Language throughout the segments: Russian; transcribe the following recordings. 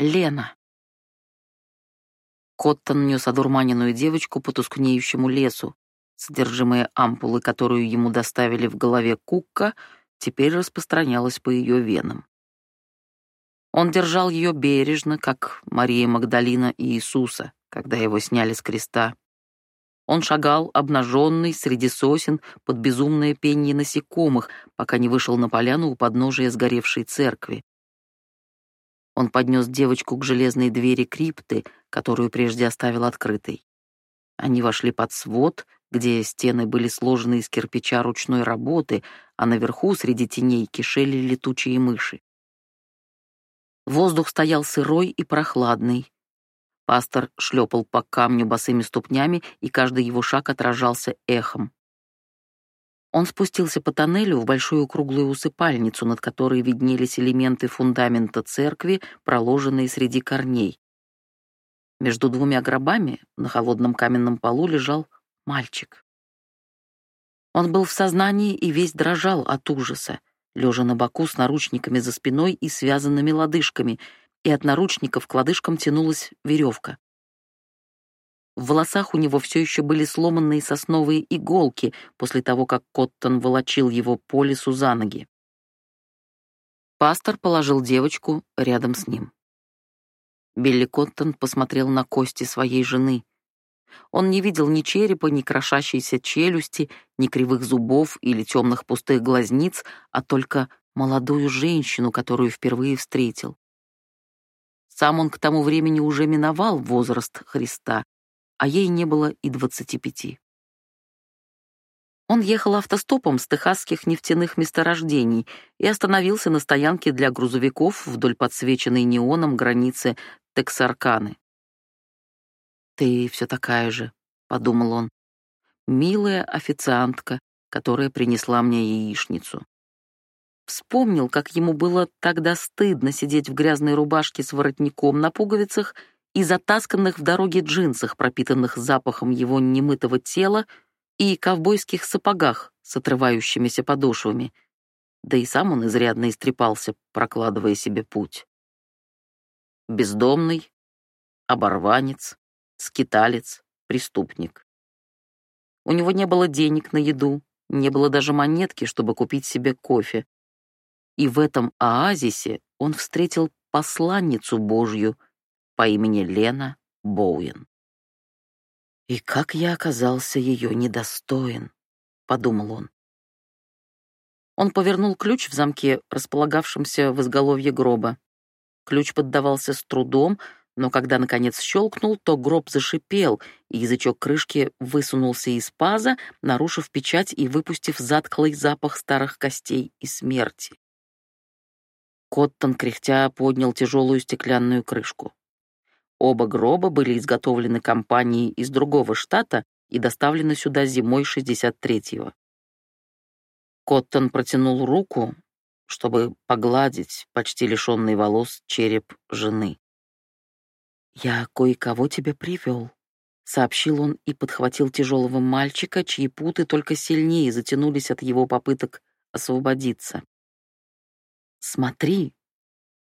Лена. Коттон нес одурманенную девочку по тускнеющему лесу. Содержимое ампулы, которую ему доставили в голове Кукка, теперь распространялось по ее венам. Он держал ее бережно, как Мария Магдалина и Иисуса, когда его сняли с креста. Он шагал, обнаженный, среди сосен, под безумное пение насекомых, пока не вышел на поляну у подножия сгоревшей церкви. Он поднес девочку к железной двери крипты, которую прежде оставил открытой. Они вошли под свод, где стены были сложены из кирпича ручной работы, а наверху среди теней кишели летучие мыши. Воздух стоял сырой и прохладный. Пастор шлепал по камню босыми ступнями, и каждый его шаг отражался эхом. Он спустился по тоннелю в большую круглую усыпальницу, над которой виднелись элементы фундамента церкви, проложенные среди корней. Между двумя гробами на холодном каменном полу лежал мальчик. Он был в сознании и весь дрожал от ужаса, лежа на боку с наручниками за спиной и связанными лодыжками, и от наручников к лодыжкам тянулась веревка. В волосах у него все еще были сломанные сосновые иголки после того, как Коттон волочил его по лесу за ноги. Пастор положил девочку рядом с ним. Билли Коттон посмотрел на кости своей жены. Он не видел ни черепа, ни крошащейся челюсти, ни кривых зубов или темных пустых глазниц, а только молодую женщину, которую впервые встретил. Сам он к тому времени уже миновал возраст Христа, а ей не было и двадцати пяти. Он ехал автостопом с техасских нефтяных месторождений и остановился на стоянке для грузовиков вдоль подсвеченной неоном границы Тексарканы. «Ты все такая же», — подумал он, — «милая официантка, которая принесла мне яичницу». Вспомнил, как ему было тогда стыдно сидеть в грязной рубашке с воротником на пуговицах и затасканных в дороге джинсах, пропитанных запахом его немытого тела, и ковбойских сапогах с отрывающимися подошвами. Да и сам он изрядно истрепался, прокладывая себе путь. Бездомный, оборванец, скиталец, преступник. У него не было денег на еду, не было даже монетки, чтобы купить себе кофе. И в этом оазисе он встретил посланницу Божью — по имени Лена Боуэн. «И как я оказался ее недостоин», — подумал он. Он повернул ключ в замке, располагавшемся в изголовье гроба. Ключ поддавался с трудом, но когда, наконец, щелкнул, то гроб зашипел, и язычок крышки высунулся из паза, нарушив печать и выпустив затклый запах старых костей и смерти. Коттон, кряхтя, поднял тяжелую стеклянную крышку. Оба гроба были изготовлены компанией из другого штата и доставлены сюда зимой 63-го. Коттон протянул руку, чтобы погладить почти лишенный волос череп жены. «Я кое-кого тебе привел», — сообщил он и подхватил тяжелого мальчика, чьи путы только сильнее затянулись от его попыток освободиться. «Смотри,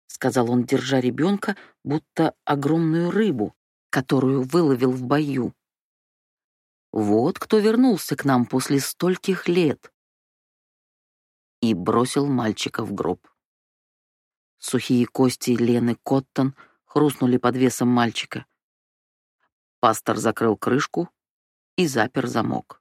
сказал он, держа ребенка, будто огромную рыбу, которую выловил в бою. Вот кто вернулся к нам после стольких лет. И бросил мальчика в гроб. Сухие кости Лены Коттон хрустнули под весом мальчика. Пастор закрыл крышку и запер замок.